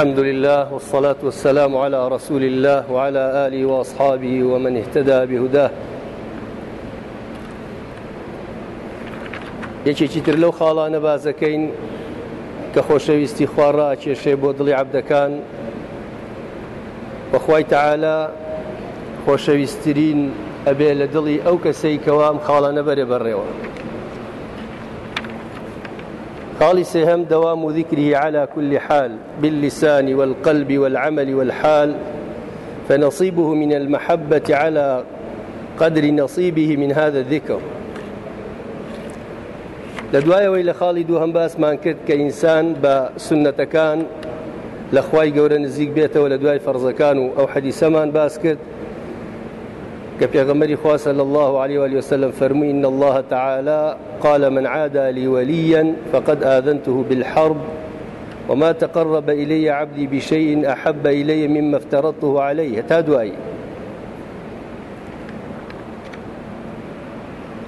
الحمد لله والصلاة والسلام على رسول الله وعلى آله وأصحابه ومن اهتدى بهداه. یەکێکی تر لەو خاڵانە بازەکەین کە خۆشەویستی خوارڕ کێشێ بۆ دڵی عبدەکان بەخوای تەعالا خۆشەویستترین ئەبێ لە دڵی ئەو کەسەی کەوام خاڵانە بەرێ بەڕێوە. قال سهم دوام ذكره على كل حال باللسان والقلب والعمل والحال فنصيبه من المحبة على قدر نصيبه من هذا الذكر. لدوايا لە خاڵی دوو هەم باسمان کرد کە ئینسان بە سنەتەکان لە خوای گەورە نزیک بێتەوە لە دوای فەرزەکان و حەدیسەمان باس کرد کە پێغەمەری خوا صلى الله عليه وآله وسلم فرمي إن الله تعالى قال من عادى لي وليا فقد آذنته بالحرب وما تقرب إلي عبدي بشيء أحب إلي مما افترضته عليه تادواي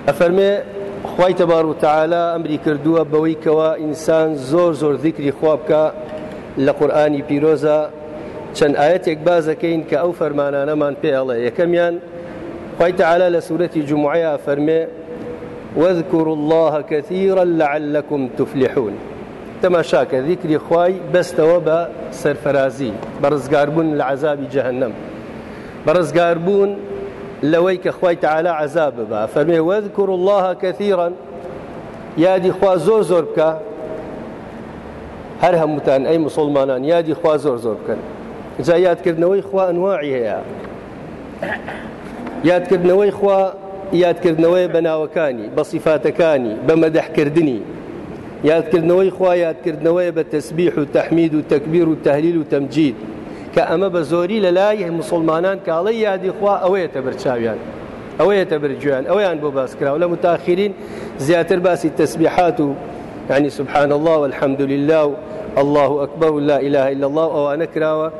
أفرمي خوای تبار و تعالا ئەمری کردووە بەوەی کەوا ئینسان زۆر زۆر ذیکری خوابکە لە قورآانی پیرۆزە چەند ئاەتێک بازەکەین کە ئەو فەرمانانەمان پێڵێ یەکەمیان خوای تعالى لسورة جمعة فرمي واذكروا الله كثيرا لعلكم تفلحون. تماشاك ذكر خواي بس توبا سرفرازي. برزقاربون لعذاب جهنم. برزقاربون لويك خواي تعالى عذاب با. فرمي واذكروا الله كثيرا. يادي خوا زور زور بك. هەر هەمووتان ئەی مسلمانان. یادی خوا زۆر زۆر بکەن جا یادکردنەوەی خوا ئەنواعی هەیە یادکردنەوەی خوا یادکردنەوەی بەناوەکانی بە سیفاتەکانی بە مەدەحکردنی یادکردنەوەی خوا یادکردنەوەی بە تەسبیح و تەحمید و تەکبیر و تەهلیل و تەمجید. کە ئەمە بە مسلمانان کاڵی یادی خوا ئەوەیەتە بەرچاویان ئەوەیەتە برجویان ئەویان بۆ باسکراوە لە متاخرین زیاتر باسی و يعني سبحان الله والحمد لله الله أكبر لا إله إلا الله أو أنا كراوة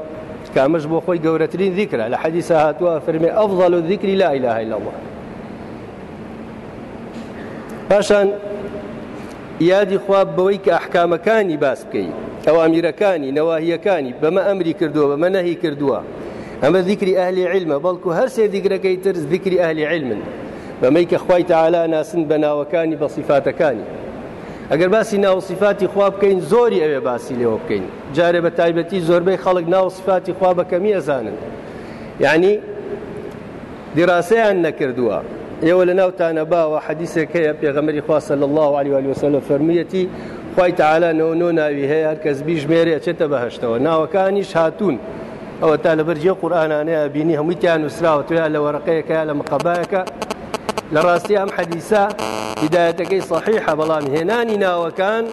کامەش بۆ خۆی گەورەترین ذیکرا لە حەدیسە هاتووە فەرمێ ئەفضل و ذیکری لا إله إلا الله. پاشان یادی خواب بەوەی کە ئەحکامەکانی باس بکەیت ئەوامیرەکانی نەواهیەکانی بەمە ئەمری کردووە بەمە نەهی کردووە ئەمە ذیکری ئەهلی علمە بەڵکو هەر سێ دیگرەکەی تر ذیکری ئەهلی علمن بەمەی کە خوای تعالا ناسن بە ناوەکانی بە صفاتەکانی ئەگەر باسی ناوسیفاتی خوا بکەین زۆری ئەوێ باسی لێوە بکەین. جارێ بە تایبەتی زۆربەی خەڵک ناوسیفاتی خوا بە کەمی ئەزانن. یعنی دیراسەیان نەکردووە. ئێوە لە ناوتانە باوە حەدیسێک هەیە پێغەمەری خوا صلی الله عليه وسلم فەرمیەتی خی تعالا نەوە ناوی هەیە هەر کەس بیژمێرێ چێتە بەهشتەوە. ناوەکانیش هاتوون. ئەوە تا لەبەرجێ قورآانانەیە بینی هەموویان نووسراوە تویا لە وەرەقەیەکە لە مقبایەکە لە ڕاستی ئەم حەدیسا هدایەتەکەی صحیحە بەڵام هێنانی ناوەکان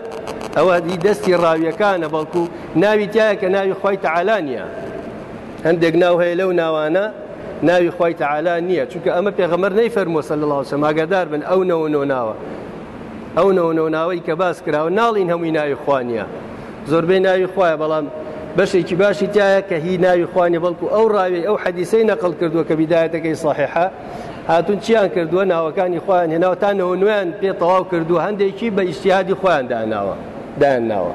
ئەوە دی دەستی ڕاویەکانە بەڵکو ناوی تایە کە ناوی خۆی تەعاالانە هەندێک ناو هەیە لەو ناوانە ناوی خۆی تەعاالان نییە. چونکە ئەمە پێغەمەر نەی فەرمۆسە لە لاوسە ماگەدار بن ئەو نەوە ناوە. ئەو نەوە ناوەی کە باس کراوە ناڵین هەمووی ناوی خوانیە. زۆربەی ناوی خخوایە بەڵام بەشێکی باشی تایە کە هی ناوی خوانی بەڵکو ئەو ڕاوی ئەو حەدیسەی نەقل کردووە کە بیدایەتەکەی صحیحە. هاتون چیان کردووە؟ ناوەکانی خۆیان هێناوتانەوە نوێن پێ تەواو کردو هەندێکی بە ئیشتیادی خۆیان داناوە دایان ناوە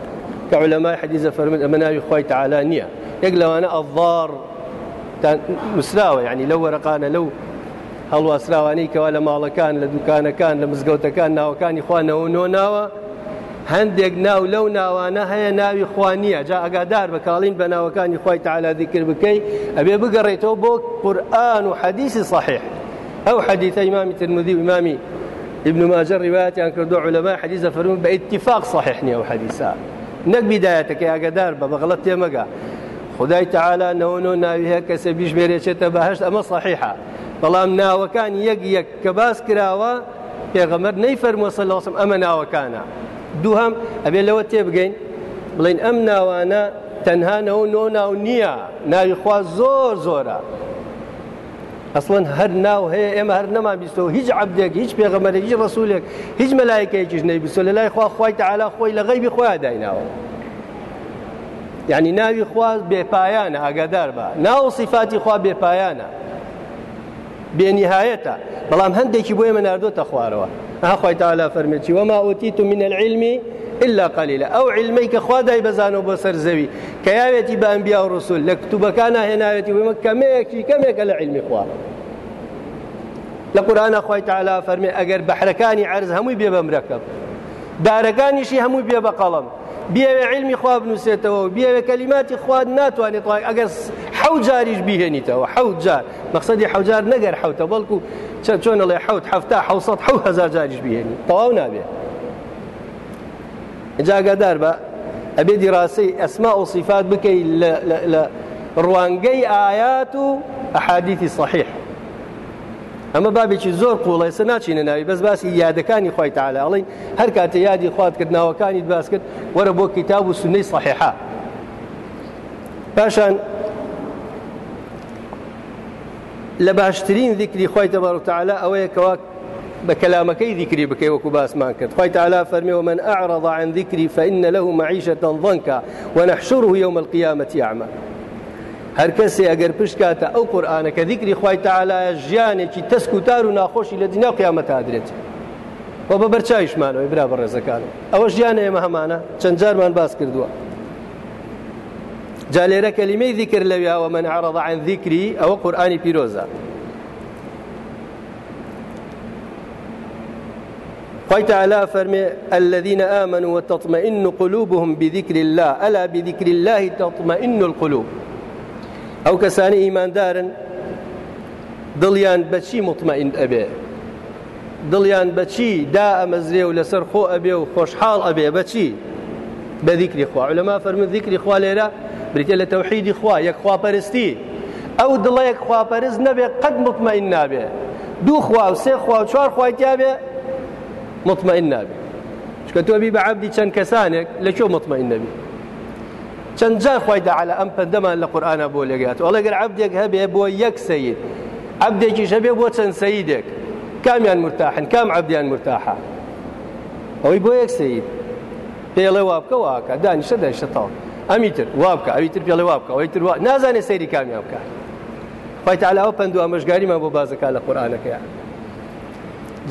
کە علەمای حەدیزە فەرمن ئەمە ناوی خۆی تعالا نییە. یەک لەوانە ئەڤار نووسراوە یعنی لەو وەرەقانە لەو هەڵواسراوانەی کەوا لە ماڵەکان لە دوکانەکان لە مزگەوتەکان ناوەکانی خوانەوە نۆ ناوە. هەندێک ناو لەو ناوانە هەیە ناوی خوانیە جا ئەگادار بە کاڵین بە ناوەکانی خۆی تعالا دیکرد بکەی ئەبێ بگەڕێتەوە بۆ قورآن و حەدیسی صحیح. أو حديث إمام الترمذي وإمام ابن ماجه روايات يعني كردو علماء حديث فرمون باتفاق صحيحني أو حديثا. نك بدايتك يا قدار بغلط يا مقا. خداي تعالى نونو ناوي هيك سبيش ميريشة بهشت أما صحيحة. بەڵام ناوەکان یەک یەک کە باس کراوە پێغەمەر نەیفەرموە سەل لەوسم ئەمە ناوەکانە دووهەم ئەبێ لەوە تێبگەین بڵین ئەم ناوانە تەنها نەوە نۆ ناو نییە ناوی خوا زۆر زۆرە ئەسڵەن هەر ناو هەیە ئێمە هەر نەما بیستەوە هیچ عبدێک هیچ پێغەمەرێک هیچ ڕسوولێک هیچ مەلایکەیەکیش نەیبیستۆ. لە لای خوا خی تعالا خۆی لە غەیبی خۆیان دایناوە. یعنی ناوی خوا بێپایانە ئاگادار بە. ناو صفاتی خوا بێپایانە. بێنیهایەتە. بەڵام هەندێکی بۆ ئێمە نردۆتە خوارەوە. ئاخوای تعالا فەرمێکی وەما ئۆتیت من العلمی إلا قليلا. أو علمي كخوا داي بزانو بسر زوي. كياويتي بأنبياء ورسول. لكتب كان هنايتي ومكة ميكي كميك لعلم خوا لقرآن أخوي تعالى فرمي أجر بحركاني عرز همي بيبا مركب. شي همي بيبا قلم. بيوێ علمی خوا بنووسێتەوە بيوێ کەلیماتی خوا ناتوانێت ئەگەر حەوت جاریش بیهێنیتەوە حەوت جار مەقصدی حەوجار نەگەر حوتە بەڵکو چۆنەڵێ حوت هەفتا حوسەد حەوت هزار جاریش بهێنی تەواو نابێت جاگادار بە. ئەبێ دیڕاسی ئەسما و صفات بکەی لە ڕوانگەی ئايات و ئەحادیثی صحیح. ئەمە بابێکی زۆر قوڵی سە ناچینە ناوی بەس باسی یادەکانی خۆی تعالی ئەڵین هەر کاتە یادی خوات کرد ناوەکانی باس کرد وەرە بۆ کتاب و سنەی صحیحا. پاشان لە باشترین ذکری خۆی تەبارك تعالی ئەوەیە کەوا بكلامكي ذكري بكي وكباس ما كنت خوي تعالى فرمي ومن أعرض عن ذكري فإن له معيشة ضنكا ونحشره يوم القيامة أعمى. هەر کەسێ ئەگەر پشکاتە ئەو قورآانە کە دیکری خی تعالایە ژیانێکی تەسکوتار و ناخۆشی لە دنیا قیامەت هادرێت بۆ بە بەرچایشمانەوەی برا بە ڕێزەکان ئەوە ژیانە ئێمە هەمانە چەند جارمان باس کردووە جا لێرە کەلیمەی ذیکر لەویاوە من عرض عن ذیکری ئەوە قورآانی پیرۆزە خوي تعالى فرمي الذين آمنوا وتطمئن قلوبهم بذكر الله. ألا بذكر الله تطمئن القلوب. ئەو کەسانی ئیماندارن دڵیان بەچی مطمئین ئەبێ دڵیان بەچی دا ئەمەزرێ و لەسەر خۆ ئەبێ و خۆشحاڵ ئەبێ بەچی بە ذیکری خوا لەما فەرمن ذیکری خوا لێرە بریتە لە تەوحیدی خوا یەک خواپەرستی ئەو دڵەیەک خواپەرست نەبێ قەت مطمئین نابێ دوو خوا و سێ خوا و تیاابێ مطمئین نابێ چکە تۆ بی بە عبدی چەند کەسانێک لە چۆ مطمئین نەبی چەند جار خۆی داعاە ئەم پەندەمان لە قورآانە بۆ لێگات ئەڵەگەر عبدێک هەبێ بۆ یەک سەید عبدێکی شەبێ بۆ چەند سەیدێک کامیان مرتاحن کام عبدیان مرتاحە ئەوەی بۆ یەک سەید پێڵێ وابکە واکە دانیشە دەشتەوە ئەمیتر وابکە ئەویتر پێڵێ وابکە ئەوەی تر نازانێت سەیری کامیان بکە خۆی تعالاوە پند و ئەمەشگاریمان بۆ بازەکە لە قورآانەکەیان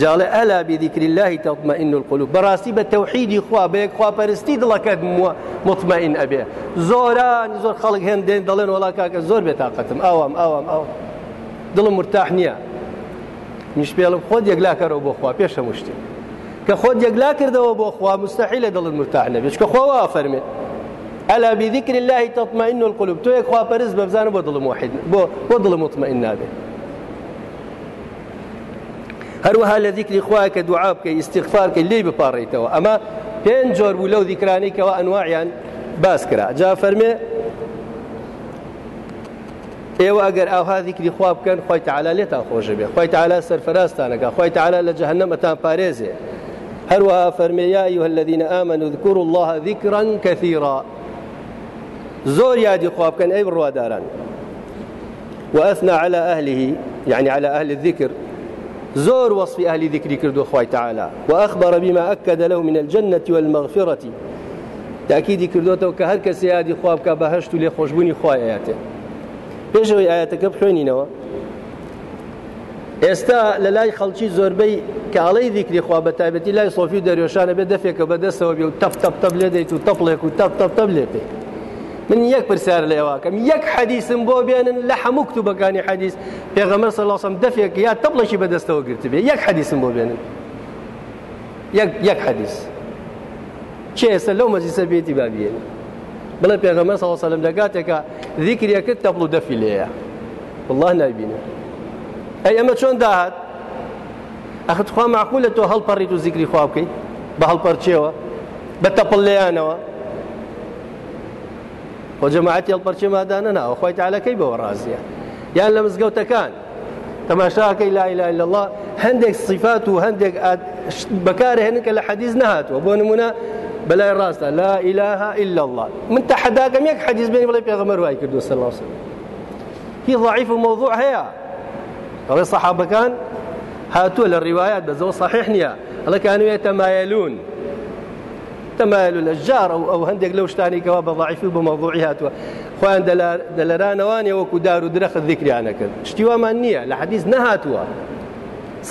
جاڵێ ئەلا بذكر الله تطمئن القلوب. بەڕاستی بە تەوحیدی خوا بە یەک خواپەرستی دڵەکەت مطمئن ئەبێ زۆران زۆر خەڵک هێندێن دەڵێن وڵا کاکە زۆر بێتاقەتم ئەوام ئەوام ئەو دڵم مرتاح نییە نیش پێڵم خۆت یەکلاکەرەوە بۆ خوا پێشە مشتی کە خۆت یەکلا کردەوە بۆ خوا مرتاح نەبێت کە خۆوا فەرمێت ألا بذكر الله تطمئن القلوب. تو يك خواپەرز بەبزانە بۆ دڵم واحد بۆ مطمئن نابێت هەروەها لە ذیکری دوعا بکەی استیغفار کەی لێی بپاڕیتەوە ئەمە پێنج جۆر بوو لەو دیکرانەیەوە ئەنواعیان باس کرا. جا فەرمێ ئێوە ئەگەر ئاها ذیکری خوا بکەن خۆی تعالا لێتان خۆش بێ. خۆی تعالا سەرفەراستانەکە خۆی تعالا لە جەهنەمەتان پارێزێ. هەروەها فەرمێ یا أيها الذين آمنوا اذكروا الله ذكرا كثيرا زۆر یادی خوا بکەن ئەی بڕواداران وأثنى على أهله يعني على أهل الذكر زور وصف أهل ذكر كردو خوي تعالى. وأخبر بما أكد له من الجنة والمغفرة. تأكيد كردوته كهر كسيادي خواب كبهشت لي خوشبوني خوي آياته پێشەوەی ئاەتەکە بخوێنینەوە ئێستا لە لای خەڵکی زۆربەی کاڵی دیکری خوا بە تایبەتی لای سۆفی و دەریۆشانە بێ دەفێکە بەدەستەوە بێ و تەف تەف تەب لێ دەیت و تەپڵێک من یەک پرسیار لێواکەم یەک حەدیسم بۆ بێنن لە هەموو کتوبەکانی حەدیس پێغەمە سەڵاسم دەفێک یا تەبڵێکی بەدەستەوە گرت بێ یەک حەدیسم بۆ بێنن یەک حەدیس چێسە لەو مەجلیسە بێتی بابیێن بڵێ پێغەمە سەڵسەلم لە کاتێکە ذیکریەکرد تەبڵ و دەفی لێیە والله نابینە ئەی ئەمە چۆن داهات ئەخت خوا معقولە تۆ هەڵپەڕیت و زیکری خوا بکەیت بە هەڵپەرچێەوە بە تەپڵ لێیانەوە خۆ جەماعەتی هەڵپەرچێ مادانە ناوە خۆی تعالەکەی بەوە ڕازیە یان لە مزگەوتەکان تەماشاکەی لا إله إلا الله هەندێک صفات و هەندێک بەکارهێنن کە لە حەدیث نهاتوە بۆ نمونە لا إله إلا الله. من تحداکەم یەک حەدیث بێنی بڵێ پێغەمبەر وای الله وسلم. هی ضعیف و موضوع هەیە ئەڵێ سەحابەکان هاتووە لە ڕیوایات بەزەوە صحیح نییە ئەڵە کانوێت تەمایلون تەمایل لە ژار ئەو ئەو هەندێک لەو شتانێکەوە بە ضعیفی بە مەوضوعی هاتووە خۆیان دەلەرانەوانێ وەکو دار و درەخت ذکریانە کرد شتیوامان نییە لە حەدیث نەهاتووە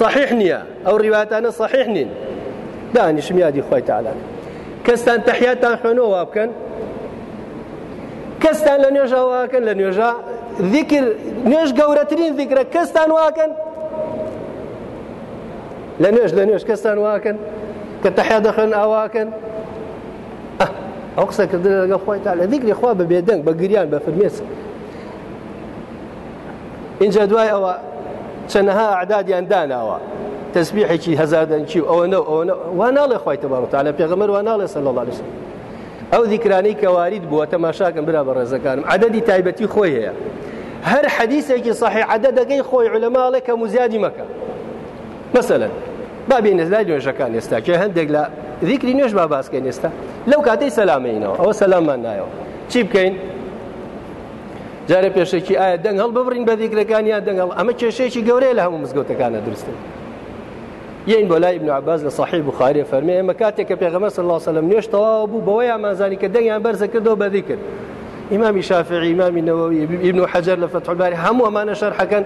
صحیح نییە ئەو ڕیواتانە صحیح نین دانیشم یادی خۆی تعالان کەستان تەحیاتان خوێنەوە بکەن کەستان لە نوێژە واکەن لە نوێژە ذیکر نوێژ گەورەترین ذیکرە کەستان واکەن لە نوێژ لە نوێژ کەستان واکەن کە تەحیا دەخن ئاواکەن ئەو قسەکردن لەگە خۆی تا لە ذیکری خوا بە بێدەنگ بە گریان بە فرمێس اینجا دوای ئەوە چەنەها عدادیان داناوە تەسبیحێکی هەزاردەنکی ئەوە نە ئەوە وا ناڵێ خۆی تەبارڕتا لە پێغەمەر وا ناڵێ سەل الله عليه ئەو دیکرانەی کەوارید بووە تەماشاکەم برا بە ڕێزەکانم عدەدی تایبەتی خۆی هەیە هەر حەدیثێکی صحی عدەدەکەی خۆی علەماڵێک کە مزیادی مەکە مثلەن بابێ نزلای نوێژەکان ئێستا کێ هەندێک لە ذیکری نوێژ با باسکەین ئێستا لەو کاتەی سەلامینەوە ئەوە سەلامان نایەوە چی بکەین؟ جارە پێشێکی ئایا دەنگ هەڵ ببڕین بە دیگرەکانیان دەنگڵ ئەمە کێشەیەکی گەورەیە لە هەموو مزگەوتەکانە درستن یین بۆ لای ابن عباس لە صحیح بخاری فەرمێ ئێمە کاتێک کە پێغەمبەر صلی الله وسلم نوێش تەواو بوو بەوەی ئامانزانی کە دەنگیان بەرزە کردەوە بە ذیکر ئیمامی شافعی ئیمامی نەوەوی ابن حجر لە فتح الباری هەموو ئەمانە شەرحەکەن.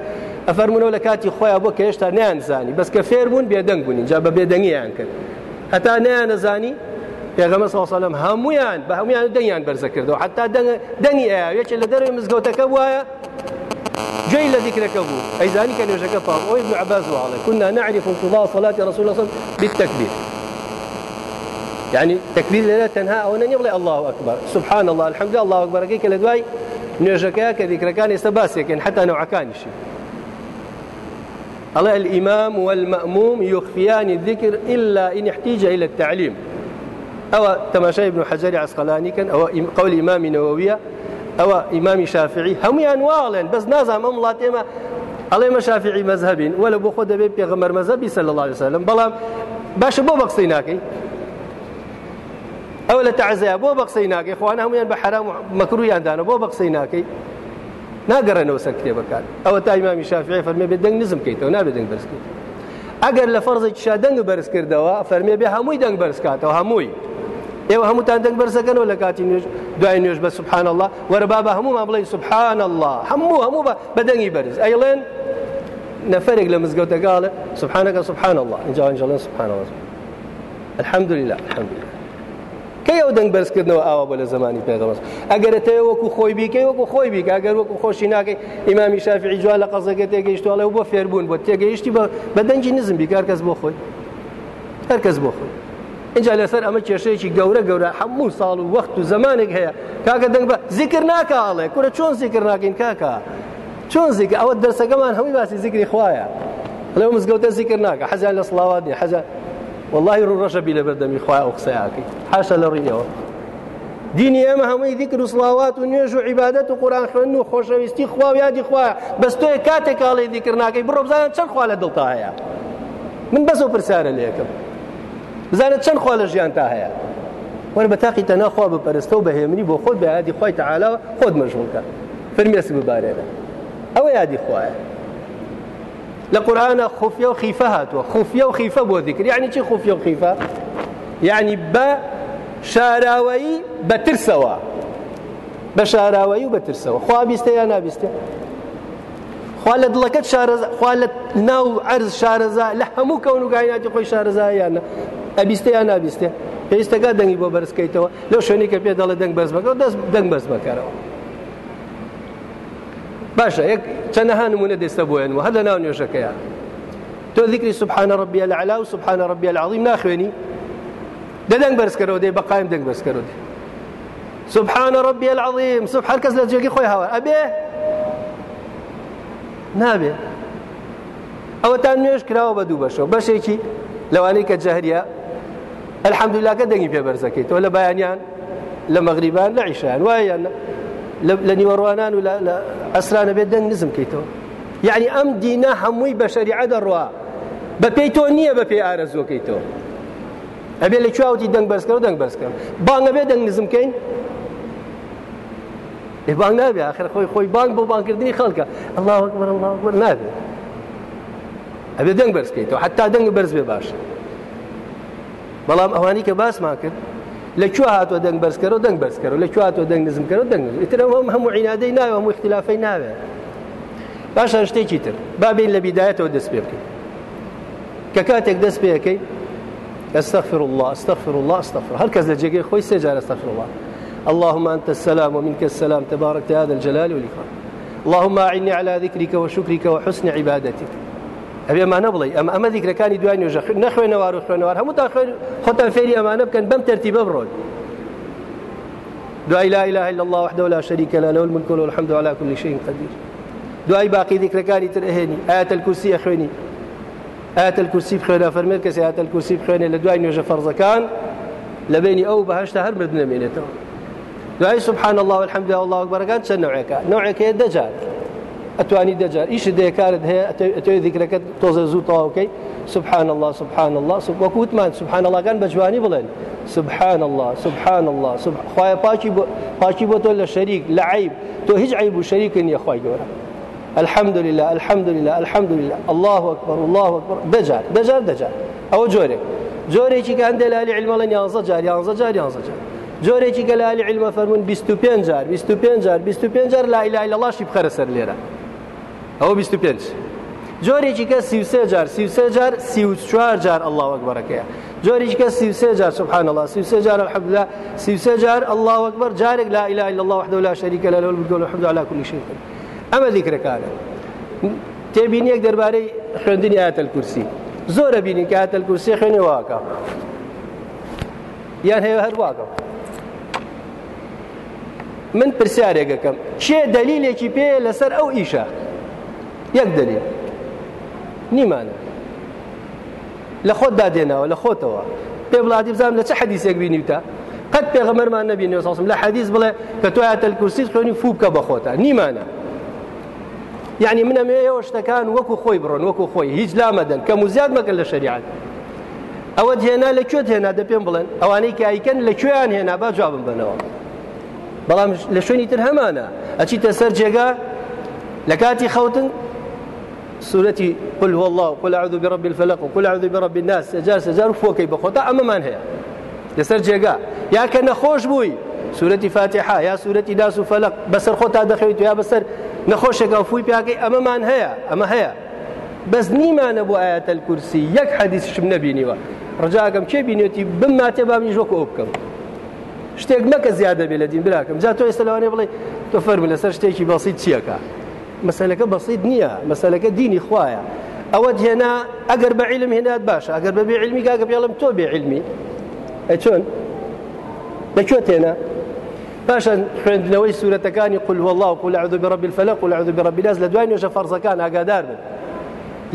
ئەفەرمونەوە لە کاتی خۆیان بۆ کە هێشتا نیانزانی بەس کە فێر بوون بێدەنگ بوونین جا بە بێدەنگیان کرد. هەتا پێغەمە ساڵسەلم هەمویان بە هەمویان دەنگیان کردەوە حتا دەنگی یەکێ لە دەروی مزگەوتەکە وایە؟ جاي الذي كركبوا أي ذلك كان يوجد كفار وابن عباس وعلى كنا نعرف انقضاء صلاة رسول الله صلى الله عليه وسلم بالتكبير. يعني تكبير لا تنهى أو أن يغلي الله أكبر. سبحان الله الحمد لله الله أكبر. كيك لدواي؟ نيوجكا كذكر كان يستباسي كان حتى نوع كان شيء الله الإمام والمأموم يخفيان الذكر إلا إن احتيج إلى التعليم. أو تماشى ابن حجر عسقلاني كان أو قول إمام نووية ئەوە ئیمامی شافعی هەمویان واڵێن بەس نازانام ئەم وڵات ئێمە ئەڵێ مە شافعی مەذهبین وەلە بۆ خۆ دەبێت پێغەمەر مەزەبی سەل الله عليه وسلم. بەڵام باشە بۆ بەقسەی ناکەی ئەو لە تعزەیە بۆ بەقسەی ناکەی خوانە هەمویان بە حرام مەکرویاندانە بۆ بەقسەی ناکەی ناگەڕێنەوە سەر کتێبەکان ئەوە تا ئیمامی شافعی فەرمێ بێ نزم کەیتەوە نابێت دەنگ بەرزکەیت ئەگەر لە فەرزێکی شا دەنگ بەرز کردەوە فەرمێ بێ هەمووی دەنگ بەرزکاتەوە هەمووی ئێوە هەمووتان دەنگ بەرزەکەنەوە لە کاتی نوێژ دوای بە سبحان الله وەرە بابا هەمومان بڵێ سبحان الله هەموو هەموو بە دەنگی بەرز ئەیڵێن نەفرێک مزگەوتەگاڵە سبحانەکە سبحان الله اینجا ئەنجڵێن سبحان الله الحمد لله الحمد لله کەی ئەو دەنگ بەرزکردنەوە ئاوا بۆ لە زمانی پێغەمبەر ئەگەرەتەوە وەکو خۆی بیکەی وەکو خۆی بیک ئەگەر وەکو خۆشی ناکەی ئیمامی شافعی جوان لە قەزەکە تێگەیشتواڵێ بۆ فێربوون بۆ تێگەیشتی بە دەنجی نزم بیک هەر کەس بۆ خۆی هەر اینجا لەسەر ئەمە کێشەیەکی گەورە گەورە هەموو ساڵ و وەخت و زمانێک هەیە کاکە دەنگ بە زیکر ناکاڵێ کورە چۆن زیکر ناکەین کاکە چۆن زیکر ئەوە دەرسەکەمان هەمووی باسی زیکری خوایە لە مزگەوتە زیکر ناکە حەزیان لە سڵاوات نیە حەزیان والله ڕوو ڕەشە بی لە بەردەمی خوای ئەو قسەیاکەی حاشە لە ڕێیەوە دینی ئێمە هەمووی دیکر و سڵاوات و نوێژ و عیبادەت و قورآن خوێن و خۆشەویستی خوا و یادی خوایە بەس تۆ کاتێک کاڵی من بەسەوە پرسیارە لە بزانێت چەند خوا لە ژیان تا هەیە؟ وەرە بە تاقی تەناخوا بپەرستە و بەهێمنی بۆ خۆت بە یادی خۆی تەعالا خۆت مەژغولکە فرمێسی ببارێنە. ئەوە یادی خوایە لە قورآانە خوفیە و خیفە هاتووە. خوفیە و خیفە بۆ دیکرد یعنی چی خوفیە و خیفە؟ یعنی بە شاراوایی بەترسەوە. بە شاراوایی و بەترسەوە. خوا یا ناو عرز شارەزا لە هەموو کەون و گایناتی خۆی ئەبیستە یا نابیستێ پێویستەکە دەنگی بۆ بەرزکەیتەوە لەو شوێنی کە پێ دەڵە دەنگ بەرز بەکە دەست دەنگ بەرز بەکارەوە باشە یەک چەندەها نمونە دەستە بۆێنەوە هەر لە ناو نوێژەکەیە تۆ ذکری سبحانە ڕبیە لە علا و سبحانە ڕبیە العظیم ناخوێنی دە دەنگ بەرزکەرەوە دێ بەقایم دەنگ بەرزکەرەوە دێ سبحان ربي العظيم. سبحان كز لجيكي خوي هوا. أبي؟ نابێ ئەوەتان نوێش کراوە بە دوو بەشەوە بەشێکی لەوانەی کە جەهریە ئەلحەمدولاکە دەنگی پێبەرزەکەیتەوە لە بەیانیان لە مەغریبان لە عیشان وایە لە نیوەڕوانان و لە ئەسرانە بێت دەنگ نزم کەیتەوە یعنی ئەم دینە هەمووی بە شەریعە دەڕوا بە پێی تۆ نییە بە پێی ئارەزۆکەیتەوە ئەبێ لە چاوتی دەنگ بەرزکە و دەنگ بەرزکەم بانگە بێ دەنگ نزمکەین ێ بانگ نابێ آخر خۆی خۆی بانگ بۆ بانکردنی خەڵکە الله ئەکبەر الله نابێ ئەبێ دەنگ بەرزکەیتەوە حتا دەنگ بەرز بێ باش بەڵام ئەوانی کە باسمان کرد لە کوێ هاتووە دەنگ بەرزکەرە و دەنگ بەرزکەرە؟ لە کوێ هاتووە دەنگ نزمکەرە دەنگ ئیتر ئەم هەموو عینادەی ناوە هەموو اختلافەی ناوێ. باشە شتێکی تر. بابین لە بیدایەتەوە دەست پێ بکەین. کە کاتێک دەست پێەکەی استغفر الله استغفر الله استغفر هركز لجيجي خوي سجار استغفر الله اللهم أنت السلام ومنك السلام. تبارك هذا الجلال والإكرام. اللهم أعني على ذكرك وشكرك وحسن عبادتك. ئەبێ ئەمانە بڵێ ئەم ئەمە دیکرەکانی دوای نوێژە نەخوێنەوار و خوێنەوار هەموو تا خۆتان فێری ئەمانە بکەن بەم تەرتیبە بڕۆن دعاء لا إله إلا الله وحده لا شريك له له الملك وله الحمد على كل شيء قدير. دعاء باقي ذكركاني ترهني آية الكرسي أخويني آية الكرسي بخير فرميت كسي. آية الكرسي بخير لدعاء نوجه فرزكان لبيني أو بهشت هر مردنا مينته دعاء سبحان الله والحمد لله والله أكبر. كان شن نوعك؟ نوعك دجال ئەتوانی دەجار ئیش دەیەکارت هەیە ئەتوێ دیکرەکەت تۆزە زوو تەواوکەی سبحان الله سبحان الله وەکووتمان سبحان اللهگان بە جوانی بڵێن سبحان الله سبحان الله خخوای پاکی پاکی بۆ تۆ لە شەریک لە عیب تۆ هیچ شەریکن یەخوای گەورە الحمد لله الحمد لله الحمد لله الله أكبر الله أكبر. دجار دجار دجار أو جوري. جوري كي كان دلالي علم الله يانزا جار يانزا جار يانزا جار. جوري كي قال علم فرمون 25 جار 25 جار 25 جار. لا إله إلا الله شي بخير سر ليرة. ئەوە 25 جۆرێکی کە سیوسێ جار سیوسێ جار سیچوار جار الله وەکبەرەکەیە جۆرێکی کە سیوسێ جار سبحان الله سیوسێ جار الحمدلله. سیوسێ جار الله وەکبەر جارێک لا إله إلا الله وحده لا شريك له له الملك الحمد على كل شيء. ئەمە ذیکرەکانە تێبینیەک دەربارەی خوێندنی ئاەتەل کورسی زۆرە بینین کە ئاەتەل کورسی خوێنێ واکە. یان هەیە هەر واکە. من پرسیارێکەکەم چێ دلیلێکی پێ لەسەر ئەو ئیشە؟ یەک دلیل نیمانە لە خۆت دادێنەوە لە خۆتەوە پێ بڵاتی بزانام لە چه حەدیسێک بینیتە قەت پێغەمەرمان نبینێ ساسم لە حەدیث بڵێ کە تۆ ئاتەل کورسیت خوێنی فوو بکە بە خۆتە نیمانە یعنی منە مێەوە شتەکان وەکو خۆی بڕۆن وەکو خۆی هیچ لامەدەن کەم و زیاد مەکەن لە شریعات ئەوە هێنا لەکوێت هێنا دە پێم بڵێن ئەوانەی کایکەن لەکوێیان هێنا با جوابم بنەوە بەڵام لە شوێنی تر هەمانە ئەچیتە سەر جێگا لە سورەتی قل هو الله قل أعوذ برب الفلق وقل أعوذ برب الناس سجار سجار فوقي بخوتا أما من هي لسر جيغا. يا كان خوش بوي. سورەتی فاتحة. یا سورەتی داس و فەلق بەسەر خۆتا دەخەویت یا بەسەر نەخۆشێکە فووی پیاکەی ئەمەمان هەیە ئەمە هەیە بەس نیمانە بۆ ئاەتە کورسی یەک حەدیسشم نبینیوە ڕجاگەم چێ بینێتی بماتێ بامی ژۆکە ئەو بکەم شتێک مەکە زیادە بێ لە دین براکەم جا تۆ ئێستا لەوانێ بڵێ تۆ فەرمی لەسەر شتێکی بەسیید نییە مەسلەکە دینی خوایە ئەوە هێنا ئەگەر بە علم باشە ئەگەر بەبێ علمی کاگە پێڵم تۆ بێ علمی ئە چۆن لەکوێ تێنە باشە خوێندنەوەی سوورەتەکانی قل والله قل أعوذ برب الفلق قل أعوذ برب الناس. لە دوای نوێژە فەرزەکان ئاگادار بن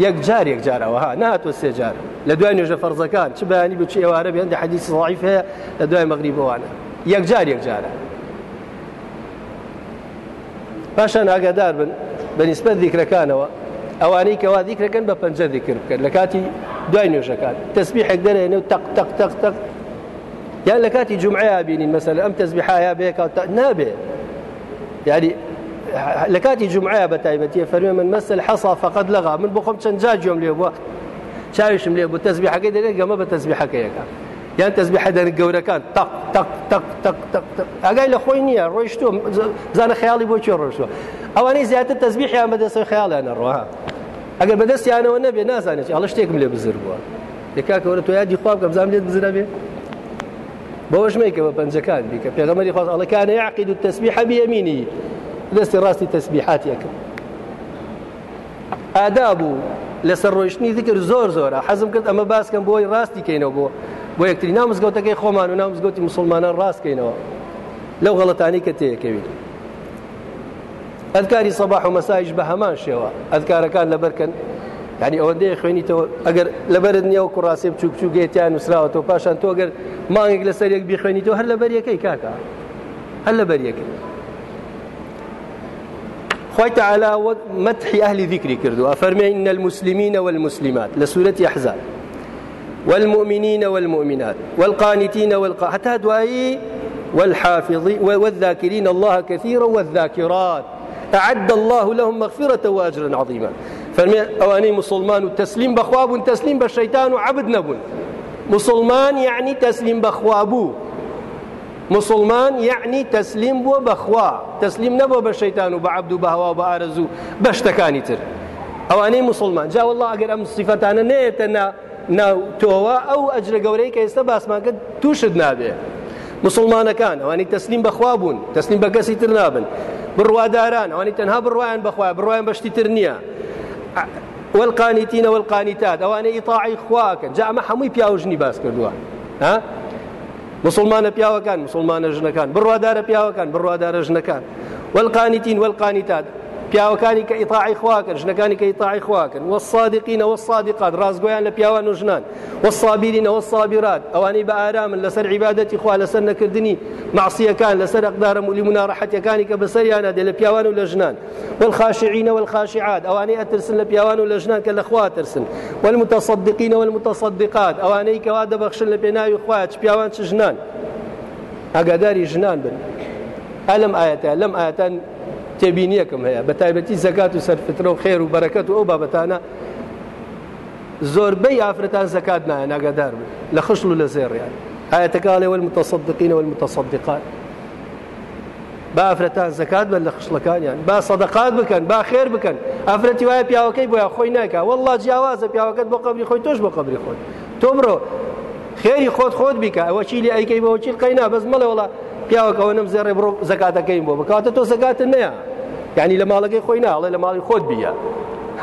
یەک جار یەک جارەوە ها نهاتوە سێ جار. لە دوای نوێژە فەرزەکان چ بەیانی بچی ئێوارە بێن دە حەدیث ضعیف هەیە لە دوای مەغریبەوانە یەک جار یەک جارە پاشان ئاگادار بن بەنسبەت دیکرەکانەوە ئەوانەی کەوا دیکرەکەن بە پەنجە دیکر بکەن لە کاتی دوای نوێژەکان تەسبیحێک دەرێنێ و تەق تەق تەق تەق یان لە کاتی جمعەیە بینین مەسەل ئەم تەسبیحایا بێکات نابێ یعنی لە کاتی جمعەیە بە تایبەتیە فەرمێ من مەسل حەسا فقط لەغا من چەند جاجۆم لێ بووە چاویشم لێ بوو تەسبیحەکەی دەرێت گەمە بە تەسبیحەکەیەکە یان تەسبیح دەن گەورەکان تەق تەق تەق تەق تەق ئەگای لە خۆی نییە ڕۆیشتۆ زانە خیاڵی بۆ چێ ڕۆشتوە ئەوانەی زیاتر تەزبیحیان بەدەستەوە خیاڵیانە ڕۆها ئەگەر بەدەستیانەوە نەبێ نازانێت ئەڵە شتێکم لێ بزر بووە دکاکەوەرە تۆ یادی خواب کە بزانام لێت بزرە بێ بەوەش مەیکەوە پەنجەکان بیکە پێغەمەری خواست ئەڵەکانە یعقید و تەسبیح بيمینی دەستی ڕاستی تەسبیحاتیەکە ئاداب و لەسەر ڕۆیشتنی ذکر زۆر زۆرە حەزم کرد ئەمە باسکەم بۆی ڕاستی کەینەوە بۆ بۆ یەکتری نامزگەوتەکەی خۆمان و نامزگەوتی مسلمانان ڕاستکەینەوە لەو غەڵەتانی کە تەیەکەوین ئەدکاری سەباح و مەساجش بە هەمان شێوە ئەدکارەکان لەبەرکەن ینی ئەوەندەیە خوێنیتەوە ئەگەر لەبەرت نییە و کوڕاسێ بچوک چووگێتیان نووسراوەەوە پاشان تۆ گەر مانگێک لەسەر یەک بیخوێنیتەوە هەر لە بەریەکەی کاکە هەر لە بەریەکەی خوي تعالى مدح أهل ذكري كردوا أفرمي إن المسلمين والمسلمات لسورة أحزاب. والمؤمنين والمؤمنات والقانتين والقا حتى دعائي والحافظين والذاكرين الله كثيرا والذاكرات. أعد الله لهم مغفرة وأجرا عظيما. فأواني مسلمان التسليم بخواب تسليم بالشيطان وعبد نبن مسلمان يعني تسليم بخوابو. مسلمان يعني تسليم بخوا. تسليم نبو بالشيطان وبعبد وبهوا وبأرزو بشتكاني تر. ئەوانەی مسلمان. جا والله ئەم سیفەتانە نێتەنا ناو تۆوە ئەو ئەجرە گەورەی کە ئێستا باسمان کرد تووشت نابێ مسلمانەکان ئەوانی تەسلیم بەخوا بوون تەسلیم بە کەسی تر نابن بڕواداران ئەوانی تەنها بڕواان بەخوا بڕواان بەشتی تر نییە والقانتين والقانتات ئەوانە ئیطاعی خواکە جامە هەمووی پیاوژنی باس کردووە ها؟ مسلمانە پیاوەکان مسلمانە ژنەکان بڕوادارە پیاوەکان بڕوادارە ژنەکان والقانتين والقانتات. پیاوەکانی کە ئیطاعی خواکەن ژنەکانی کە ئیطاعی خواکەن والصادقینە والصادقات ڕازگۆیان لە پیاوان و ژنان والصابرینە والصابرات ئەوانەی بە ئارامن لەسەر عیبادەتی خوا لەسەر نەکردنی معصیەکان لەسەر ئەقدارە مولی مناڕەحەتەکانی کە بەسەریانە دێ لە پیاوان و لە ژنان والخاشعینە والخاشعات ئەوانەی ئەترسن لە پیاوان و لە ترسن والمتصدقات ئەوانەی کەوا دەبەخشن لە پێناوی خوا چ پیاوان چ ژنان ئاگاداری ژنان بن ئەلم تێبینیەکەم هەیە. بە تایبەتی زەکات و سەرفترە و خێر و بەرەکەت و ئەو بابەتانە زۆربەی ئافرەتان زەکات نایە ناگادار بن لە خشل و لە زێڕیان ئاەتەکڵێ المتصدقینەوە المتصدقات با ئافرەتان زەکات بن لە خشلەکانیان با سەدەقات بکەن با خێر بکەن. ئافرەتی وایە پیاوەکەی بۆیان خۆی ناکە والله جیاوازە پیاوەکەت بۆ قبری خۆی تۆش بۆ قبری خۆت تۆ بڕۆ خێری خۆت خۆت بیکە. ئەوە چیلی ئەیکەی بەوە چیل مەڵێ وڵە پیاوەکەەوە نم زێڕێ بڕۆ زکاتەکەی بۆ بکاتە تۆ زکاتە نییە یعنی لە ماڵەکەی خۆی ناڵێ لە ماڵی خۆت بیە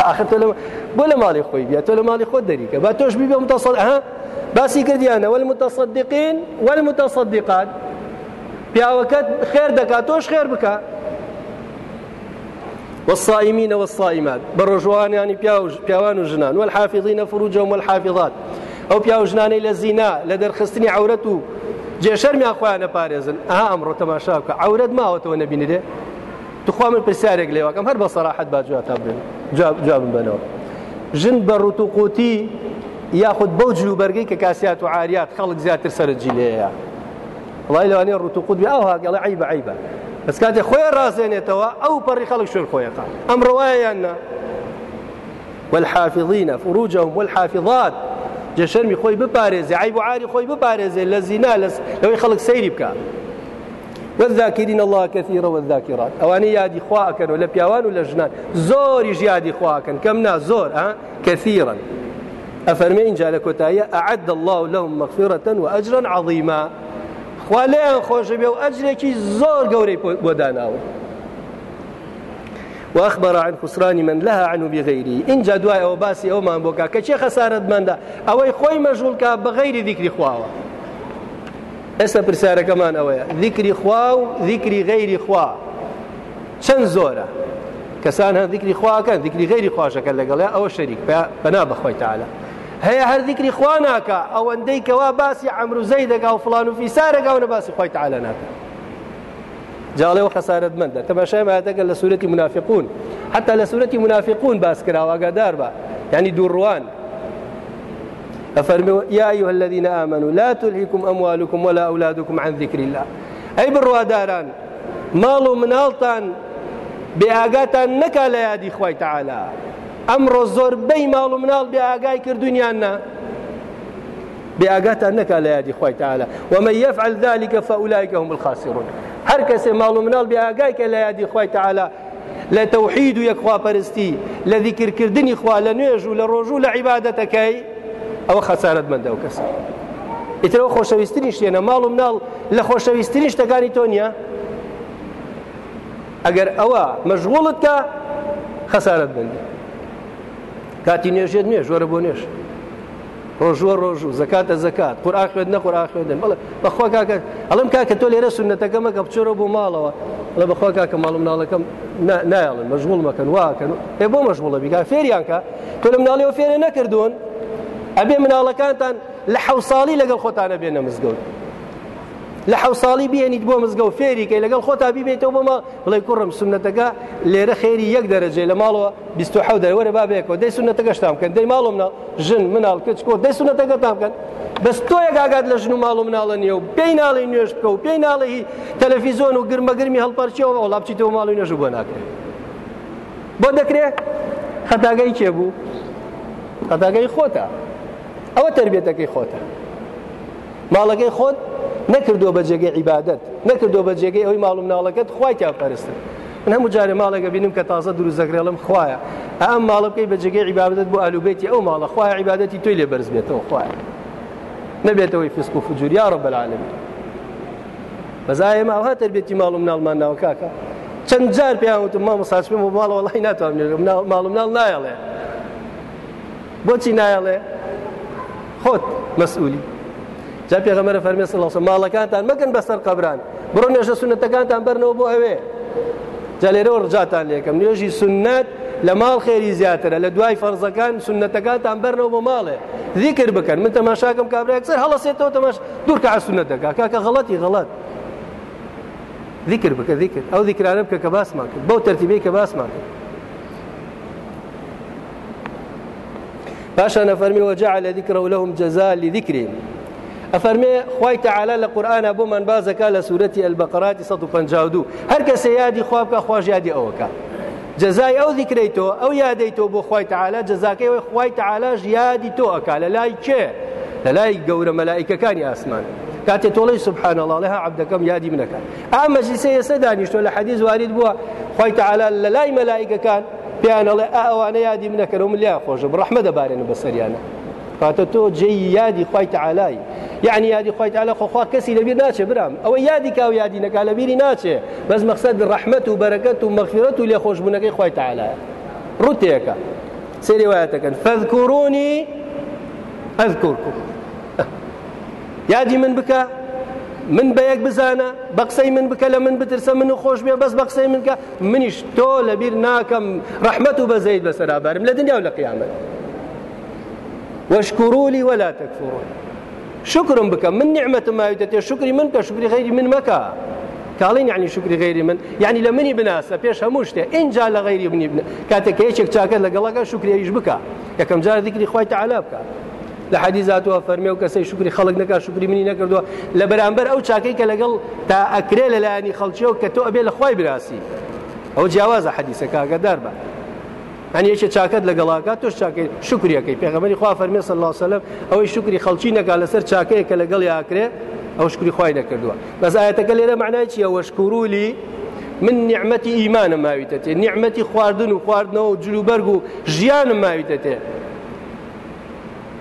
آخر تۆ بۆ لە ماڵی خۆی بیا تۆ لە ماڵی خۆت دەریکە با تۆش بیبێ متصل ها باسی کردیانە والمتصدقين والمتصدقات. پیاوەکەت خێر دەکات تۆش خێر بکە والصائمين والصائمات. بروجوان يعني بياوان وجنان والحافظين فروجهم والحافظات. أو بياو جناني للزنا لدرخستني عورته جێشەرمیان خۆیان نەپارێزن ئا ئەمڕۆ تەماشا بکە. عورەت ماوەتەوە نەبینێ توخوا من پرسیارێک لێوەکەم هەر بە سەراحەت با جواتان بێن. جوابم بنەوە. ژن بە ڕوت و قوتی یاخود بەو جلوبەرگەی کە کاسیات و عاریات خەڵک زیاتر سەرجی لێەیە وڵی لەوانەیە ڕوت و قوت بێ ئەو هاگەڵی عیبە عیبە. بەس کاتێ خۆی ڕازێنێتەوە ئەو پەڕی خەڵک شوێن خۆیەکە. ئەم ڕواایەیاننا والحافظين فروجهم والحافظات. جەشەرمی خۆی بپارێزێ عیب و عاری خۆی بپارێزێ لە زینا لەوەی خەڵک سەیری بکە. والذاكرين الله كثيرا والذاكرات اواني يادي خواكن ولا بيوان ولا جنان زور يادي خواكن كمنا زور ها؟ كثيرا افرمي ان جالك أعد الله لهم مغفرة وأجرا عظيما. خوالين خوش بيو اجرك زور قوري بوداناو وأخبر عن خسران من لها عنه بغيره. إن جدوا أو باسي أو ما بوكا كشي خساره مندا أو خوي مشغول كا بغير ذكر خواوه ئێستا پرسیارەکەمان ئەوەیە ذیکری خوا. و ذیکری غیری خوا چەند زۆرە کەسان هەن ذیکری خواکەن ذیکری غیری خواشەکە لەگەڵێ ئەوە شەریک بەنا بەخۆی تعاالە هەیە هەر ذیکری خوا ناکە ئەوەندەی کەوا باسی ئەمروزەی دەگا و فلان و فیسارەگا و نە باسی خۆی تعاالە ناکە جاڵێ و خەسارت مندە تەماشای مادەگەل لە سوورەتی منافقون حتا لە سوورەتی منافقون باس کراوە ئەگادار بە ینی دووڕوان أفرموا يا أيها الذين آمنوا لا تلهكم أموالكم ولا أولادكم عن ذكر الله. أي بڕواداران ماڵ و مناڵتان بێئاگاتان نەکا لە یادی خی تعالا ئەمڕۆ زۆربەی ماڵ و مناڵ بێ ئاگای کردوونیاننا بێئاگاتان نەکا لە یادی خی تعالا ومن يفعل ذلك فأولئك هم الخاسرون. هەر کەسێ ماڵ و مناڵ بێ ئاگای کە لە یادی خی تعالا لە تەوحید و یەکخوا پەرستی لە ذیکردکردنی خوا لە نوێژ و لە ڕۆژوو لە عیباەتەکەی ئەوە خەسارت بندە ئەو کەس. ئیترەوە خۆشەویستنی شتێنە ماڵ و مناڵ لە خۆشەویستنی شتەکانی تۆ نییە؟ ئەگەر ئەوە مەژغوڵت کە خەسارت بندی کاتی نوێژێت نوێ ژۆرە بۆ نوێش ڕۆژوە ڕۆژوو زکاتە زکات. قورآ خوێت نە قورآ خوێندن بڵێ بەخوا کاکە ئەڵم کاکە تۆ لێرە سنەتەکە مەکە بچۆرە بۆ ماڵەوە لە بەخوا کاکە ماڵ مناڵەکەم نایڵن مەژغوڵ مەکەن واکەن ێ بۆ مەژغوڵە بیکا فێریان کە تۆ لە مناڵیەوە فێرە نەکردوون ئەبێ مناڵەکانتان لە ساڵی لەگەڵ خۆتانە بێنە مزگەوت لە حەو ساڵی بێنیت بۆ مزگە و فێریکەی لەگەڵ خۆتا بیبێتەوە بۆمە بڵێ کوڕم سنەتەکە لێرە خێری یەک دەرەجێ لە ماڵەوە 26 دەوەرە بابێکەوە دەی سنەتەکە شتام بکەن. دەی ماڵم مناڵ ژن مناڵ کچکۆ دەی سنەتەکە تام بکەن. بەس تۆ یەکگات لە ژن و ماڵ و مناڵە نیە و پێی ناڵی نوێش بکە و پێی ناڵی تەلەفیزۆن و گرمەگرمی هەڵپەرچەوە وڵا بچیتەوە ماڵی نوێژ بۆ ناکرێت بۆ دەکرێت خەتاگەی کێ بوو؟ خەتاگەی خۆتە ئەوە تربێتەکەی خۆتە ماڵەکەی خۆت نەکردو بە جێگەی عیبادت نەکردو بە جێگەی ئەوی ماڵ و مناڵەکەت خوای تا پەرستن. من هەموو جارێ ماڵێکە بینم کە تازە دروست دەگرێڵم خوایە. ئەم ماڵە بکەی بە جگەی عیبادت بۆ ئالوبێتی ئەو ماڵە. خوای عیبادەتی توی لێ بەرز بێتەوە خوای نەبێتەوەی فسق و فجور. یا رب العالمین. بەزای ئێمە ئەوها تربێتی ماڵ مناڵمان ناوە کاکە. چەند جار پیاوتم ما مساج پێم ماڵ وڵی ناتوانێت ماڵ مناڵ نایەڵێ. بۆچی نایەڵێ؟ خۆت مەسئولی. جا پێغەمەرە فەرمی صلی الله علیه و ماڵەکانتان مەکەن بەسەر قەبران. بڕۆ نوێژە سنەتەکانتان بەرنەوە بۆ ئەوێ. جا لێرەوە ڕجاتان لێکم نوێژی سنت لە ماڵ خێری زیاترە. لە دوای فەرزەکان سنەتەکانتان بەرنەوە بۆ ماڵێ. ذیکر بکەن. من تەماشاکەم کابراەکسەر هەڵەسێتەوە تەماش. دوورکە سنەتەکە کاکە غەڵەتی غەڵەت ذیکر بکە ذیکر. ئەو ذیکرانە بکە کە باسمان کرد بەو تەرتیبەی کە باسمان کرد باشا نفرمي وجعل ذكره لهم جزاء لذكرهم خی تعالا لە قورآە بۆ من بازەکە لە سوورەتی ئەلبقراتی 152 هەر کەسە یادی خواب بکە خۆش یادی ئەوەکە جزای ئەو دیکریتەوە ئەو یادەیتەوە بۆ خی تعالا جزاکەی خی تعالاش یادی تۆ ئەکا لە لای کێ لە لای گەورە مەلایکەکانی ئاسمان کاتێ تۆڵی سبحان الله لەها عبدەکەم یادی منەکە ئا مەجلیسە ئێستا دانیشتۆ لە حەدیز وارد بووە خی تعالا لە لای مەلایکەکان پیانەڵێ ئەوانە یادی منەکەن و ملیا خۆشە دەبارێنە بەسەریانە کاتە تۆ جێی یادی خی تعالایی یعنی یادی خۆی تعالی خۆخوا کەسی لەبیر ناچێ برام. ئەوە یادی کاو یادی لە بیری ناچێ بەس مەقصد ڕەحمەت و بەرەکەت و مەغفرەت و لێخۆشبوونەکەی خۆی تعالی ڕوتێکە سێری وایەتەکەن فەذکوڕونی ئەذکورکم یادی من بکە من بزانە بە قسەی من بکە من بترسە من و خۆش بێ بەس بە قسەی من کە منیش تۆ لەبیر ناکەم ڕەحمەت و بەزەید بەسەرابارم لە دنیا واشكروا لي ولا تكفرون. شكرم بك. من نعمة ما يتتي شكري منك شكري غيري من مكة کاڵین یعنی شکری غیری من؟ یعنی لە منی بناسە پێش هەموو شتێ اینجا لە غیری بنی بن کاتێک یەکێک چاکە لەگەڵەکە شکریش بکە یەکەم جار دیکری خی تعالا بکە لە حەدیزاتەوە فەرمی و کەسەی شکری خەڵک نەکە شکری منی نەکردووە لە بەرامبەر ئەو چاکەی تا ئەکرێ لە لایانی خەڵکیەوە کە تۆ ئەبێ لە خی براسی کاگەدار بە هەنی یەکێ چاکەت لەگەڵاکات تۆش چاکەی شکریەکەی. پێغەمەری خوا فەرمی صلی الله وسلم ئەوەی شکری خەڵکی نەکا لەسەر چاکەیە کە لەگەڵ یاکرێ ئەو شکری خوای نەکردووە. بەس ئاەتەکە لێرە معنای چیە وەشکورولی من نعمەتی ئیمانە ماویتە تێ نعمەتی خواردن و خواردنەوە و جلوبەرگ و ژیانم ماویتە تێ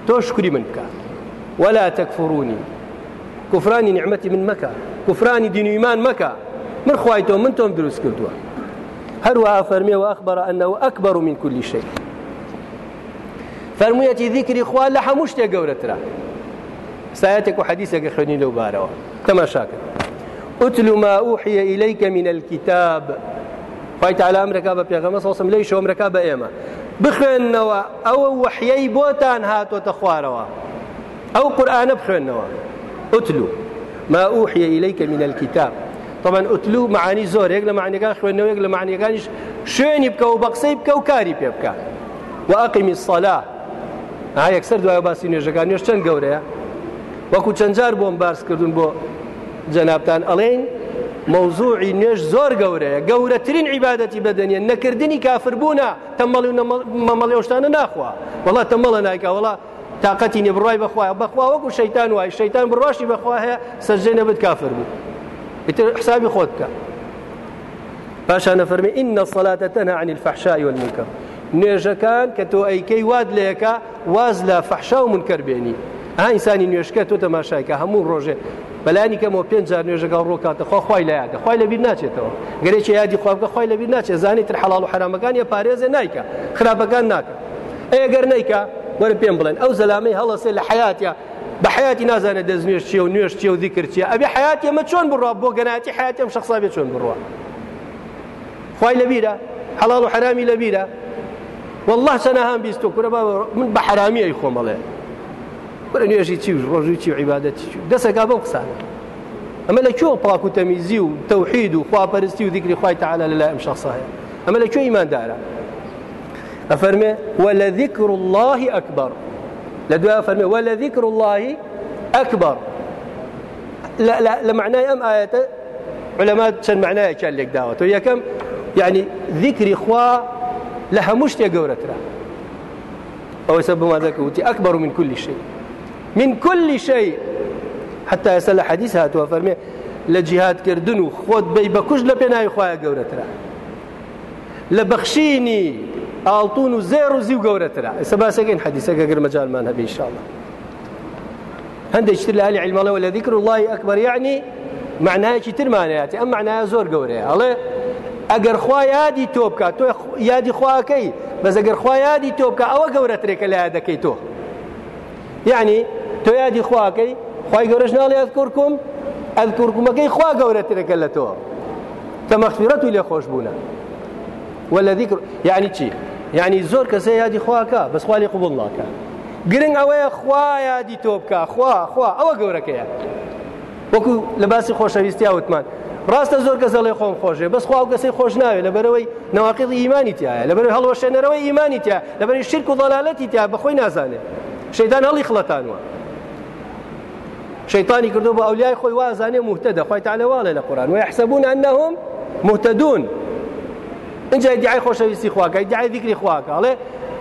تۆ شکری من بکە. ولا تكفروني كفراني نعمتي من كفراني دين إيمان مكة من خوايتو من توم دروس كردوها هەروەها فەرمیێ و ئەخبەر ئەنەوە ئەکبەر من کولی شەی فەرموویەتی ذیکری خوا لە هەموو شتێک گەورەترا سایەتێک و حەدیثێکە خوێنی لەو بارەوە تەماشاکە أتل ما أوحي إليك من الكتاب. خی تعالی ئەمریکا بە پێغەمە سەوسم لی شۆمرەکە بە ئێمە بخوێنەوە ئەوە وحیەی بۆتان هاتوۆتە خوارەوە ئەو قورآانە بخوێنەوە أتلو. ما أوحي إليك من الكتاب. طبعا ئوتلو معانی زۆرێک لە معنیەکان خوێندنەوەیەک لە معنیەکانیش شوێنی بکە و بەقسەی بکە و کاری پێ بکە و ئەقیمی سەلا ها یەکسەر دوای باسی نوێژەکان نوێش چەند گەورەیە وەکو چەند جار بۆم باس کردوون بۆ جەنابان ئەڵێن مەوزوعی نوێژ زۆر گەورەیە گەورەترین عیباەتی بەدەنیە نەکردنی کافربوونا تەمەڵی مەمەڵی شتانە ناخوا. نایکە وڵا تااقەتی نێ بڕای بەخوا بەخوا وەکو شەیتان وای شەیتان بڕاشی بەخوا هەیە سەرجێ نەبێت کافر بوو ئیتر حسابی خۆت بکە پاشانە فەرمی ئین الصلاة تنهى عن الفحشاء والمنكر. نوێژەکان کە تۆ ئەیکەی واد لەیەکە واز لە فەحشا و منکر بێنی ئا ئینسانی نوێشکە تۆ تەماشایکە هەموو ڕۆژێ بەلانی کەمەوە پێنج جار نوێژەکە ڕۆکاتە خۆ خی لە یاکە خی لەبییر ناچێتەوە گەرێکی یادی خوابکە خی لەبییر ناچێت زانی تر حەڵال و حرامەکان یە پارێزێ نایکە خراپەکان ناکە ئەگەر نیکە وەرە پێم بڵێن ئەو زەلامەی هەڵەسێ لە حیاتە بە حیاتی نازانێت دەست نوێش چیە و نوێش چیە و دیکرد چیە ئەبێ حیاتی ئەمە چۆن بڕوا بۆ گەناتی حیاتیم شخصا بێ چۆن بڕوە خی لەبیرە حەڵال و حرامی لەبیرە والله چەنەهان بیست و کورە من بە حرامی ئەی خۆمەڵێ بەرە نوێژی چی ڕۆژی چی و عیباەتی دەسەکە بەو قسانە ئەمە لە کوێ پاک و تەمیزی و تەوحید و خواپەرستی و دیکری خی تعالی لە لای ئەم شخصایە ئەمە لە کوێ ایماندارە ئەفەرمێ وە ذكر الله أكبر لە دوای فەرمێ وە لە ذیکر اللهی ئەکبەر لە معنای ئەم ئاەتە علەمات چەند معنایەکیان لێک داوەتەوە یەکەم یعنی ذیکری خوا لە هەموو شتێک گەورەترە ئەوە سە بمادەکە وتی ئەکبەر من كل شيء. من كل شيء. حتى ئێستا لە حەدیث هاتووە فەرمێ لە جیهادکردن و خۆت بی بە کوش لە پێناوی خخوایە گەورەترە لە بەخشینی ئاڵتون و زێر و زی و گەورەترا ئێستا باسەکەین حەدیسەکە گرمەجالمان هەبێ ئینشاءالله هەندێک تر لە هەلی علمەڵەوە لە ذیکر الله ئەکبەر یعنی معنایەکی ترمانەتی ئەم معنایە زۆر گەورەیە ئەڵێ ئەگەر خوا یادی تۆ بکات تۆ یادی خواکەی بەس ئەگەر خوا یادی تۆ بکە ئەوە گەورەترێکە لە یادەکەی تۆ یعنی تۆ یادی خواکەی خی گەورەش ناڵی ئەذکورکم ئەذکورکمەکەی خوا گەورەترێکە لە تۆ تەمەخفیرەت و لێ خۆش بوونە ولا ذكر يعني چی يعني زۆر کەسە یادی خواکە بەس خوالی قوبڵ ناکە. گرنگ ئەوەیە خوا یادی تۆ بکە خوا خوا ئەوە گەورەکەیە. وەکو لە باسی خۆشەویستی وتمان. ڕاستە زۆر کەس دەڵێ خۆم خۆشێ بەس خوا کەسی خۆش ناوێت لەبەرەوەی نەواقیڵی ئیمانی تایە لەبەر هەڵوەشێنەرەوەی ئیمانی تیا لەبەری شرک و ضلالەتی تیا بەخۆی نازانێت شەیتان هەڵی خڵەتانوە. شەیطانی کردو بە ئەولیای خۆی وازانێ مهتدە خۆی تعالەواڵێ لە قورآن. ويحسبون أنهم مهتدون. اینجا دیعای خۆشەویستی خواکە دیعای ذیکری خواکە ئەڵێ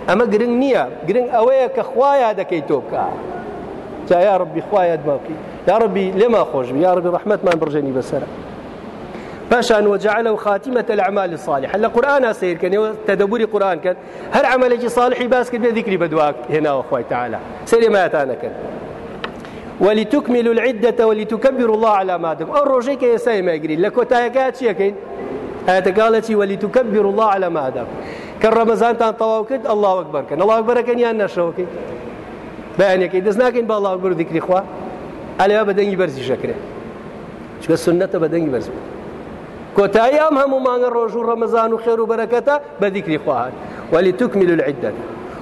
ئەمە گرنگ نییە گرنگ ئەوەیە کە خوایە دەکەی تۆ بکە خوایەت باقی یا ڕبی لێما خۆش یا ڕبی ڕحمەتمان بڕژێنی بەسەرە پاشان وجعله خاتمة الأعمال الصالحة القرآن سير كان تدبري قرآن كان هر عملك صالح باس كان ذكري بدواك هنا وأخوي تعالى سير ما يتانا كان ولتكملوا العدة ولتكبروا الله على ما دكم أو روجيك يساي ما يقري لكوتايكات شيكين وەلی تو کەبیر الله على مادام کە ڕەمەزانتان تەواو کرد الله ئەکبەر کە الله ئەکبەرەکەن یان نەشەوەکەی بەیانەکەی دەست ناکەین بە الله ئەکبەر دیکری خوا. ئەلێ بە دەنگی بەرزی شەکرێ چکە سنەتە بە دەنگی بەرز کۆتایی ئەم هەموو مانگە ڕۆژ و ڕەمەزان و خێر و بەرەکەتە بە دیکری خواهات وەلی تکمیل العدة.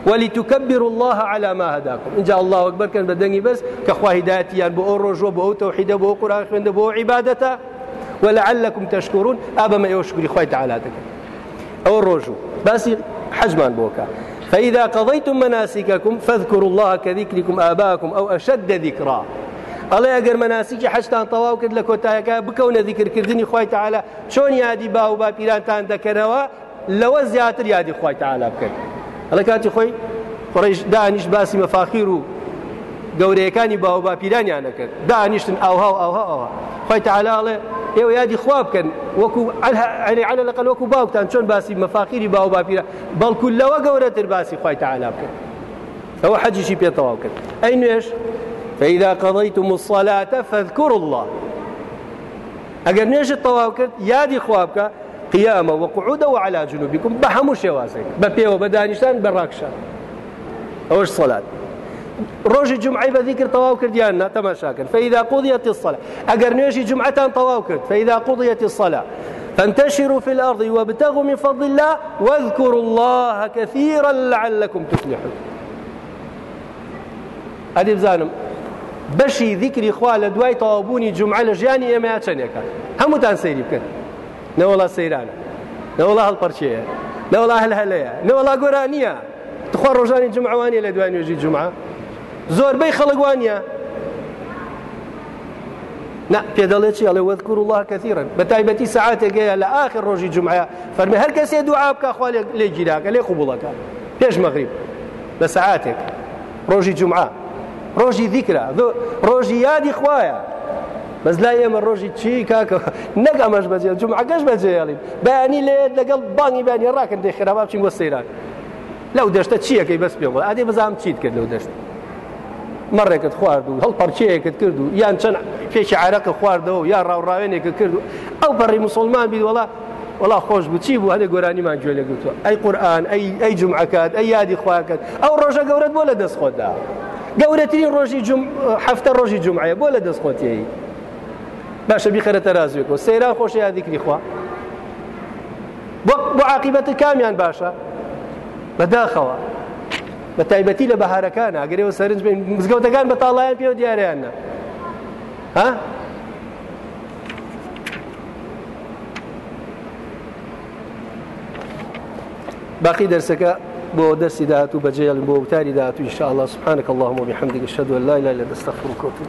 ولتكبروا الله على ما هداكم. إن جاء الله أكبر كان بدني بس كخوا هدايتيان بأو رجوع بأو توحيد بأو قرآن بأو عبادته. ولعلكم تشكرون. أبا ما يشكر خوي تعالى أو الرجو بس حجمان بوكا. فإذا قضيتم مناسككم فاذكروا الله كذكركم آباءكم أو أشد ذكرا. الله ئەگەر مەناسیکی حشتان تەواو کرد لە کۆتایەکە بکەونە دیکردکردنی خی تعالا چۆن یادی با و با پیرانتان دەکەنەوە لەوە زیاتر یادی خی تعالا بکەن ئەڵە کاتی خۆی قڕیش دانیش باسی مەفاخیر گەورەیەەکانی با و با پیرانیان دەکرد دانیشتن ئەوها ئەوها ئەوها خی تعالاڵێ ئێوە یادی خواب بکەن وەکو على لەقل وەکو باوکتان چۆن باسی مەفاقیری باو باپیرە بەڵکو لەوە گەورەتر باسی خی تعالا بکەن ئەوە حەجیشی پێتەواو کرد ئەی نوێش فإذا قضيتم الصلاة فاذكروا الله. ئەگەر نوێژت تەواو کرد یادی خوابکە قیامە وقعودە و على جنوبكم. بە هەموو شێوازێک بە پێوە بە دانیشتان بەڕاکشان ئەوەش سەلات ڕۆژی جمعی بە ذیکر تەواو کردیان نا تەماشاکرد فإذا قضيت الصلاة ئەگەر نوێژی جمعتان تەواو کرد فإذا قضيت الصلاة فانتشروا في الأرض وابتغوا من فضل الله واذكروا الله كثيرا لعلكم تفلحون. ئەدی بزانم بەشی ذیکری خوا لە دوای تەوابوونی جمعە لە ژیانی ئێمە چەندێکە هەمووتان سەیری بکەن نەوەڵا سەیرانە نەوەڵا هەڵپەرچەیە نەوەڵا هەل هەلەیە نەوەڵا گۆرانیە تخوا ڕۆژانی جمعوانی لە دوای نوێژی جمعە زۆربەی خەڵگوانە نا پێدەڵێت چی ئەڵێ وەذکر الله كثيرا. بەتایبەتی سعاتێکەیە لە آخر ڕۆژی جمعە فەرمی هەر کەسێ دوعا بکە خوا لێ گیراکە لێ قوبوڵەکە. پێش مەغریب بە سعاتێک ڕۆژی جمعە. ڕۆژی دیکرا ڕۆژی یادی خوایە. بەس لای ئێمە ڕۆژی چی کاکە؟ نەک ئەمەش بەجێ جمعەکەش بەجێڵی بەیانی لێ لەگەڵ بانی بانی ڕاکن دێ خراپا بچین بۆ سەیران. لەو دەشتە چیەکەی بەس پێ ئادێ بزانام چیت کرد لەو دەشت؟ مەڕێکت خوارد و هەڵ پەرچەیەکت کرد و یان چەند پێشی عراقە خواردەوە یا ڕاوڕاوێنێکە کرد و ئەو پەڕی مسلمان بی وڵا وڵا خۆش بوو. چی بوو؟ هەندێک گۆرانیمان گوێ لە گوتووە ئەی قورآن ئەی جمعکات ئەی یادی خواکەت. ئەو ڕۆژە گەورەت بۆ لە دەست خۆدا گەورەترین ڕۆژی هەفتە ڕۆژی جمعە بۆ لە دەست خۆتیایی باشە بیخەرە تەرازوێکەوە سەیران خۆش یادیکری خوا. بۆ عاقبەت کامیان باشە. بەداخەوە. بە تایبەتی لە بەهارەکان ئەگەرەوە سەرنج مزگەوتەکان بە تاڵایان پێ و دیارەیاننا ها؟ باقي درسك بو درسي دهاتو بجيل بو تاري دهاتو إن شاء الله. سبحانك اللهم وبحمدك أشهد أن لا إله إلا أنت أستغفرك وأتوب